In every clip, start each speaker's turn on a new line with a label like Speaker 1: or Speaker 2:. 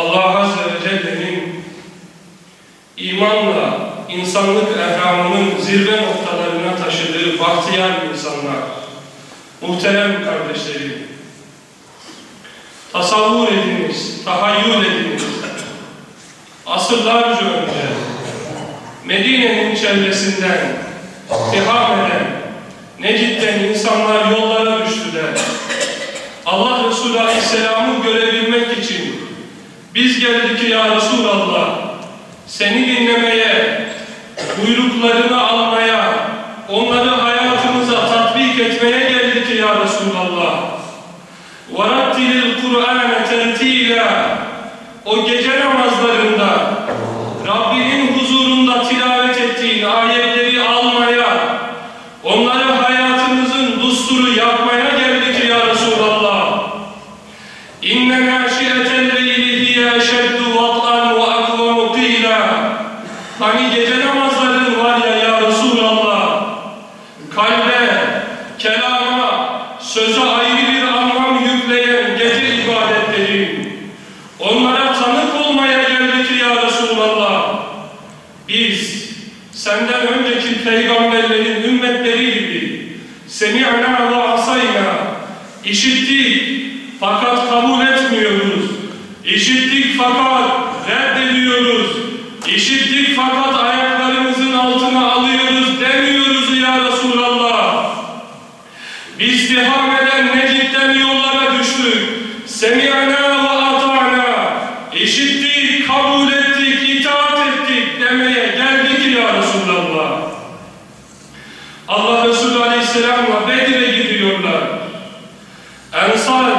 Speaker 1: Allah Azze ve Celle'nin imanla insanlık ehramının zirve noktalarına taşıdığı bahtiyar insanlar, muhterem kardeşlerim, tasavvur ediniz, tahayyül ediniz. Asırlarca önce Medine'nin çevresinden ittiham eden Necit'ten insanlar yollara düştüler. Allah Resulü Aleyhisselam'ı görebilmek için biz geldik ya Resulallah seni dinlemeye, buyruklarını almaya, onları hayatımıza tatbik etmeye geldik ya Resulallah. وَرَتِّلِ الْقُرْآنَ تَرْتِيلًا O gece namazlarında Onlara tanık olmaya geldik ya Resulallah. Biz senden önceki peygamberlerin ümmetleri gibi semi'na ve asayna işittik fakat kabul etmiyoruz. İşittik fakat reddediyoruz. İşittik fakat ayaklarımızın altına alıyoruz demiyoruz ya Resulallah. Biz istiham eden Necip'ten yollara düştük. Semi'na ve ata'na. İşittik, kabul ettik, itaat ettik demeye geldik ya Resulallah. Allah Resulü Aleyhisselam'la Bedir'e gidiyorlar. Ensar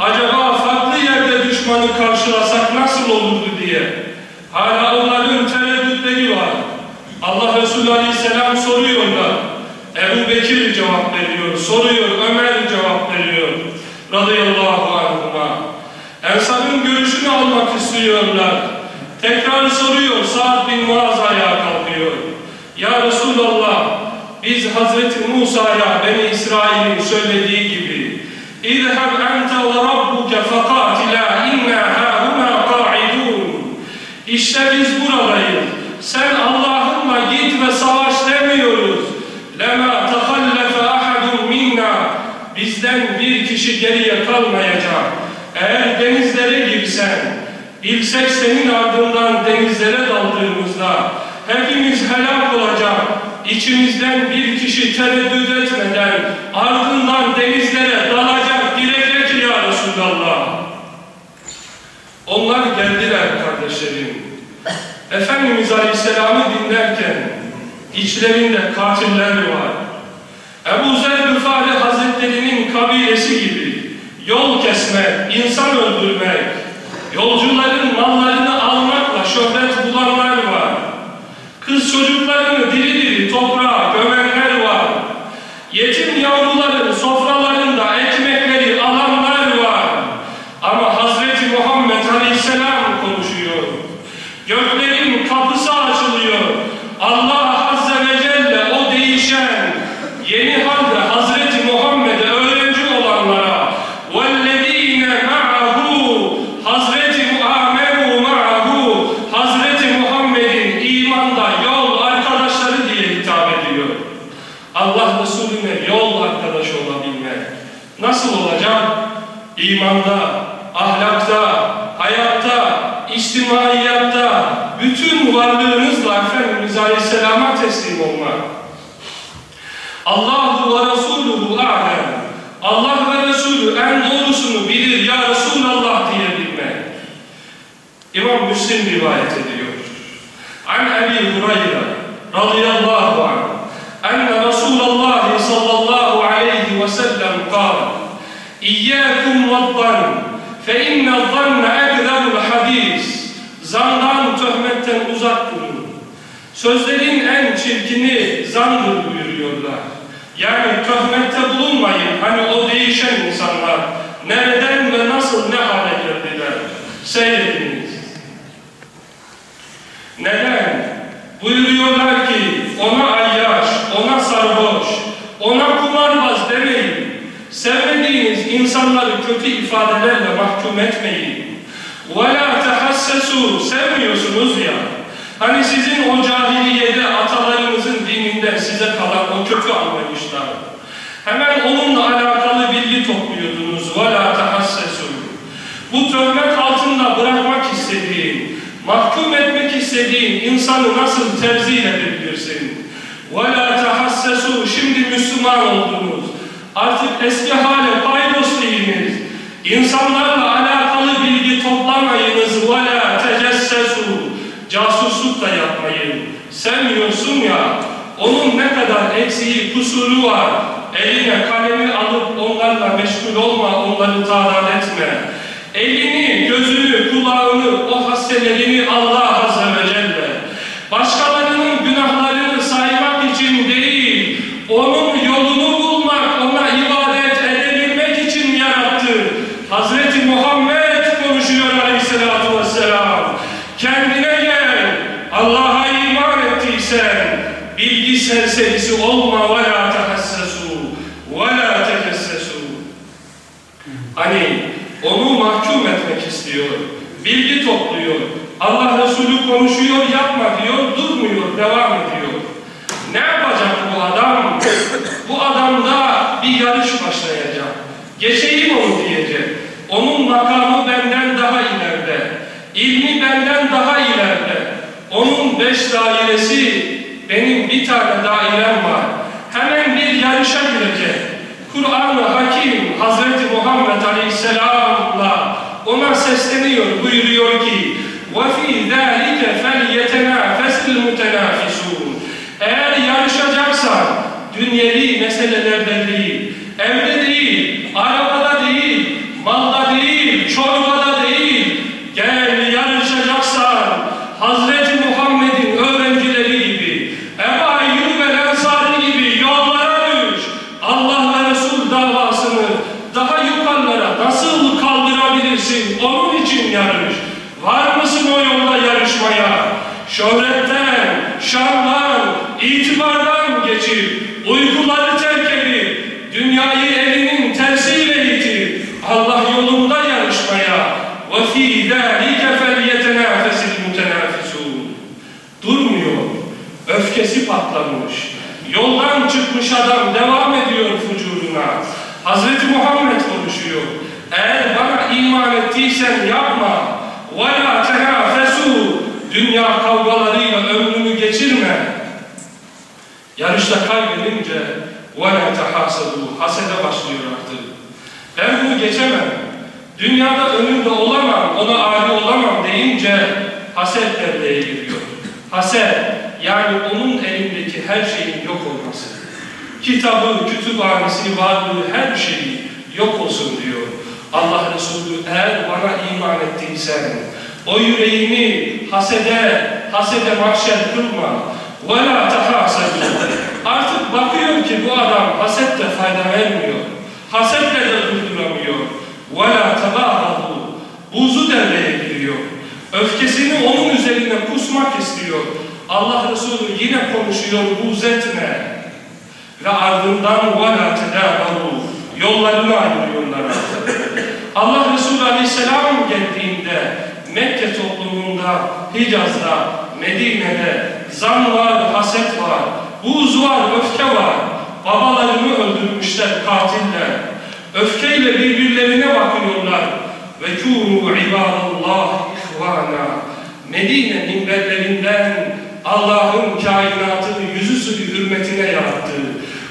Speaker 1: acaba farklı yerde düşmanı karşılasak nasıl olurdu diye. Hala onların tereddütleri var. Allah Resulü Aleyhisselam soruyorlar. Ebu Bekir ediyor, soruyor, Ömer cevap veriyor. Radıyallahu anhuma. Ensar'ın görüşünü almak istiyorlar. Tekrar soruyor, Sa'd bin Muaz ayağa kalkıyor. Ya Resulallah, biz Hazreti Musa'ya, Beni İsrail'in söylediği gibi İzheb ente ve rabbuke fekatila inna hâhuna ka'idûn İşte biz buradayız. Sen Allah bilsek senin ardından denizlere daldığımızda hepimiz helak olacak. İçimizden bir kişi tereddüt etmeden ardından denizlere dalacak, girecek ya Resulallah. Onlar geldiler kardeşlerim. Efendimiz Aleyhisselam'ı dinlerken içlerinde katiller var. Ebu Zer Rıfari Hazretleri'nin kabilesi gibi yol kesmek, insan öldürmek, yolcuların mallarını almakla şöhret bulanlar var. Kız çocuklarını diri diri toprağa gömenler var. Yetim yavruların sofralarında ekmekleri alanlar var. Ama Hazreti Muhammed Aleyhisselam konuşuyor. Göklerin kapısı açılıyor. Allah içtimaiyatta, bütün varlığınızla Efendimiz Aleyhisselam'a teslim olmak. Allahu ve Resuluhu. Allah ve Resulü en doğrusunu bilir ya Resulallah diyebilmek. İmam Müslim rivayet ediyor. An Ebi Hureyre radıyallahu anh enne Resulallah sallallahu aleyhi ve sellem kal İyyâkum vaddan fe inne zanne ekzabul hadis Zandan, töhmetten uzak durun. Sözlerin en çirkini zandır buyuruyorlar. Yani töhmette bulunmayın. Hani o değişen insanlar nereden ve nasıl ne hale geldiler. Seyrediniz. Neden? Buyuruyorlar ki ona ayyaş, ona sarhoş, ona kumarbaz demeyin. Sevmediğiniz insanları kötü ifadelerle mahkum etmeyin. وَلَا تَحَ tehassesu sevmiyorsunuz ya. Hani sizin o cahiliyede atalarınızın dininden size kalan o kökü anlamışlar. Hemen onunla alakalı bilgi topluyordunuz. وَلَا تَحَسَّسُوا Bu töhmet altında bırakmak istediğin, mahkum etmek istediğin insanı nasıl terzi edebilirsin? وَلَا تَحَسَّسُوا Şimdi Müslüman oldunuz. Artık eski hale paydos değiniz. İnsanlarla alakalı bilgi toplamayınız ve la tecessesu. Casusluk da yapmayın. Sen Yunus'um ya, onun ne kadar eksiği, kusuru var. Eline kalemi alıp onlarla meşgul olma, onları tarat etme. Elini, gözünü, kulağını, o hasselerini Allah Azze ve Celle. Başkalarının günahlarını saymak için değil, onun serserisi olma ve la tehassesu ve la tekessesu. Hani onu mahkum etmek istiyor, bilgi topluyor, Allah Resulü konuşuyor, yapma diyor, durmuyor, devam ediyor. Ne yapacak bu adam? Bu adamda bir yarış başlayacak. Geçeyim onu diyecek. Onun makamı benden daha ileride. İlmi benden daha ileride. Onun beş dairesi, benim bir tane dairem var. Hemen bir yarışa girecek. Kur'an-ı Hakim Hazreti Muhammed Aleyhisselam'la ona sesleniyor, buyuruyor ki وَفِي ذَٰلِكَ فَلْيَتَنَافَسِ الْمُتَنَافِسُونَ Eğer yarışacaksan dünyevi meselelerde değil, evde değil, arabada değil, malda değil, çorbada kaldırabilirsin? Onun için yarış. Var mısın o yolda yarışmaya? Şöhretten, şandan, itibardan geçip, uykuları terk edip, dünyayı elinin tersiyle itip, Allah yolunda yarışmaya وَفِي ذَٰلِكَ فَلْيَتَنَافَسِ الْمُتَنَافِسُونَ Durmuyor. Öfkesi patlamış. Yoldan çıkmış adam devam ediyor fucuruna. Hazreti Muhammed konuşuyor. Eğer bana iman ettiysen yapma. وَلَا تَنَافَسُوا Dünya kavgalarıyla ömrünü geçirme. Yarışta kaybedince وَلَا تَحَاسَدُوا Hasede başlıyor artık. Ben bunu geçemem. Dünyada önünde olamam, ona âli olamam deyince haset devreye giriyor. Haset, yani onun elindeki her şeyin yok olması. Kitabı, kütüphanesi, varlığı, her şeyi yok olsun diyor. Allah Resulü eğer bana iman ettiysen, o yüreğini hasede, hasede mahşer kılma. وَلَا تَحَاسَدُوا Artık bakıyor ki bu adam hasetle fayda vermiyor. Hasetle de durduramıyor. وَلَا تَبَاهَهُ Buzu devreye giriyor. Öfkesini onun üzerine kusmak istiyor. Allah Resulü yine konuşuyor, buz etme. Ve ardından وَلَا تَدَاهَهُ Yollarını ayırıyorlar artık. Allah Resulü Aleyhisselam geldiğinde Mekke toplumunda, Hicaz'da, Medine'de zan var, haset var, buz var, öfke var. Babalarını öldürmüşler katiller. Öfkeyle birbirlerine bakıyorlar. Ve kûnû ibâdallâh ihvâna. Medine minberlerinden Allah'ın kainatını yüzüstü hürmetine yarattı.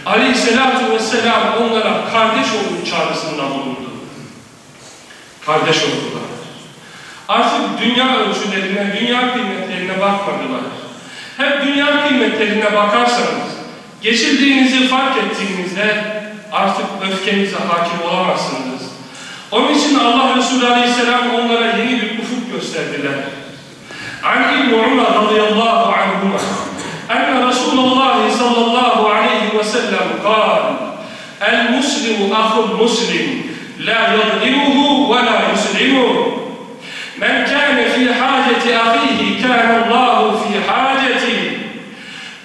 Speaker 1: Aleyhisselatu vesselam onlara kardeş olun çağrısında bulundu. Kardeş oldular. Artık dünya ölçülerine, dünya kıymetlerine bakmadılar. Hep dünya kıymetlerine bakarsanız, geçirdiğinizi fark ettiğinizde artık öfkenize hakim olamazsınız. Onun için Allah Resulü Aleyhisselam onlara yeni bir ufuk gösterdiler. An İbn Umar radıyallahu anhuma enne Resulullah sallallahu aleyhi ve sellem kal El muslimu ahul muslim la yadlimuhu kânallâhu fî hâceti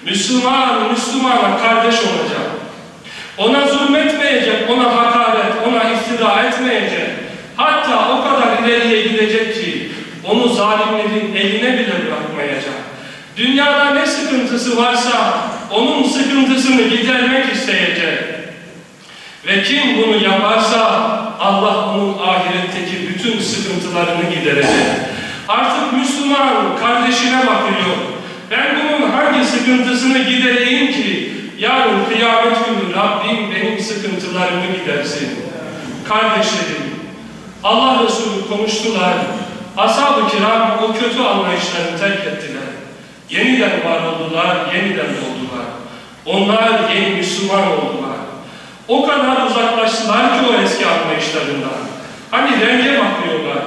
Speaker 1: Müslüman, Müslümana kardeş olacak. Ona zulmetmeyecek, ona hakaret, ona iftira etmeyecek. Hatta o kadar ileriye gidecek ki onu zalim zalimlerin eline bile bırakmayacak. Dünyada ne sıkıntısı varsa onun sıkıntısını gidermek isteyecek. Ve kim bunu yaparsa Allah onun ahiretteki bütün sıkıntılarını giderecek. Artık Müslüman kardeşine bakıyor. Ben bunun hangi sıkıntısını gidereyim ki yarın kıyamet günü Rabbim benim sıkıntılarımı gidersin. Kardeşlerim, Allah Resulü konuştular. Ashab-ı kiram o kötü anlayışlarını terk ettiler. Yeniden var oldular, yeniden oldular. Onlar yeni Müslüman oldular. O kadar uzaklaştılar ki o eski anlayışlarından. Hani renge bakıyorlar,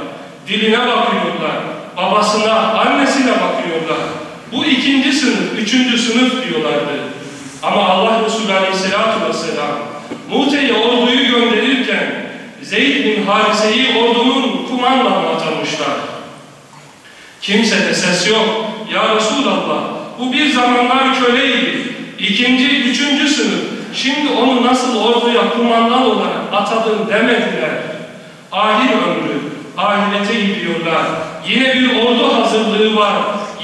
Speaker 1: diline bakıyorlar, babasına, annesine bakıyorlar. Bu ikinci sınıf, üçüncü sınıf diyorlardı. Ama Allah Resulü Aleyhisselatü Vesselam Mute'ye orduyu gönderirken Zeyd bin Harise'yi ordunun kumandanına atamışlar. Kimsede ses yok. Ya Resulallah bu bir zamanlar köleydi. İkinci, üçüncü sınıf. Şimdi onu nasıl orduya kumandan olarak atadın demediler. Ahir ömrü, ahirete gidiyorlar. Yine bir ordu hazırlığı var.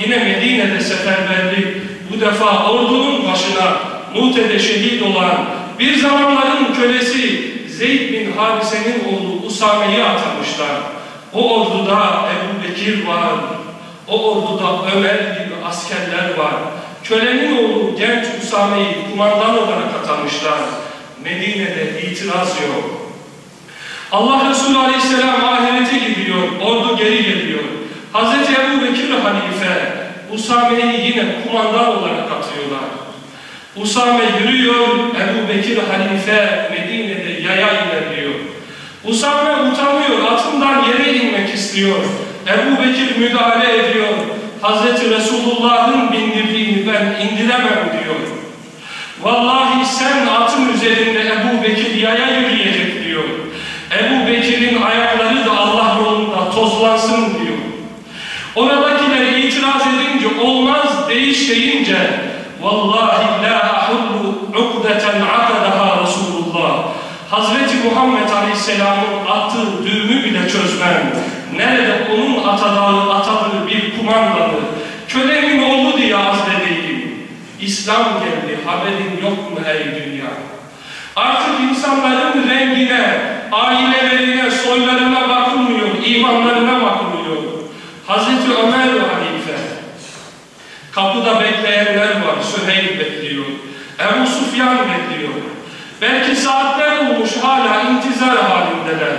Speaker 1: Yine Medine'de seferberlik. Bu defa ordunun başına Mute'de şehit olan bir zamanların kölesi Zeyd bin Harise'nin oğlu Usame'yi atamışlar. O orduda Ebu Bekir var. O orduda Ömer gibi askerler var. Kölenin oğlu genç Usame'yi kumandan olarak atamışlar. Medine'de itiraz yok. Allah Resulü Aleyhisselam ahirete gidiyor, ordu geri geliyor. Hz. Ebu Bekir Halife Usame'yi yine kumandan olarak atıyorlar. Usame yürüyor, Ebu Bekir Halife Medine'de yaya ilerliyor. Usame utanıyor, atından yere inmek istiyor. Ebu Bekir müdahale ediyor. Hazreti Resulullah'ın bindirdiğini ben indiremem diyor. Vallahi sen atın üzerinde Ebu Bekir yaya yürüyecek diyor. Bekir'in ayakları da Allah yolunda tozlansın diyor. Oradakiler itiraz edince olmaz değiş deyince Vallahi la ahullu ukdeten akadaha Resulullah. Hazreti Muhammed Aleyhisselam'ın attığı düğümü bile çözmem. Nerede onun atadığı, atadığı bir kumandalı, kölemin oğlu diye azledeyim. İslam geldi, haberin yok mu ey dünya? Artık insanların rengine, ailelerine, soylarına bakılmıyor, imanlarına bakılmıyor. Hazreti Ömer Halife, kapıda bekleyenler var, Süheyl bekliyor, Ebu Sufyan bekliyor. Belki saatler olmuş hala intizar halindeler.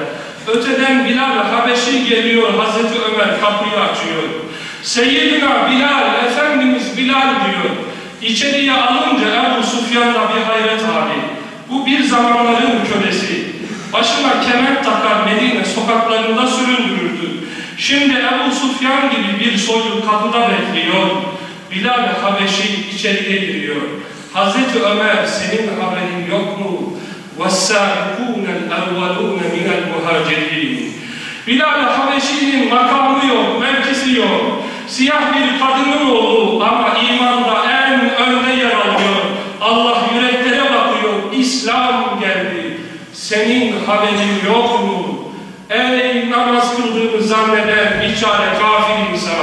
Speaker 1: Öteden Bilal Habeşi geliyor, Hazreti Ömer kapıyı açıyor. Seyyidina Bilal, Efendimiz Bilal diyor. İçeriye alınca Ebu Sufyan'da bir hayret hali. Bu bir zamanların kölesi Başına kemer takar Medine sokaklarında süründürürdü. Şimdi Ebu Sufyan gibi bir soylu kapıda bekliyor. Bilal Habeşi içeriye giriyor. Hazreti Ömer senin haberin yok mu? وَالسَّابِقُونَ الْاَوَّلُونَ مِنَ الْمُهَاجِرِينَ Bilal Habeşi'nin makamı yok, mevkisi yok. Siyah bir kadının oğlu ama imanda en önde yer alıyor. Allah Senin haberin yok mu? Ey namaz kıldığını zanneden biçare kafir insan.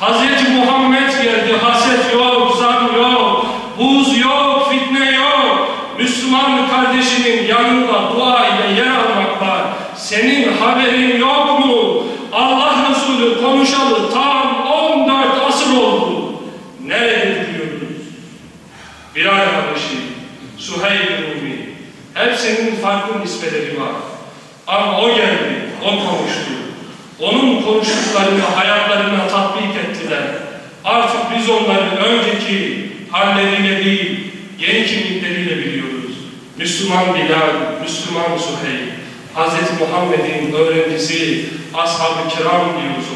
Speaker 1: Hz. Muhammed geldi. Haset yok, zan yok, buz yok, fitne yok. Müslüman kardeşinin yanında dua ile yer almak var. Senin haberin yok mu? Allah Resulü konuşalı tam 14 asır oldu. Nereye gidiyoruz? Bilal Habeşi, Süheyl hepsinin farklı nispeleri var. Ama o geldi, o konuştu. Onun konuştuklarını hayatlarına tatbik ettiler. Artık biz onları önceki halleriyle değil, yeni kimlikleriyle biliyoruz. Müslüman Bilal, Müslüman Süheyl, Hz. Muhammed'in öğrencisi, ashab-ı kiram diyoruz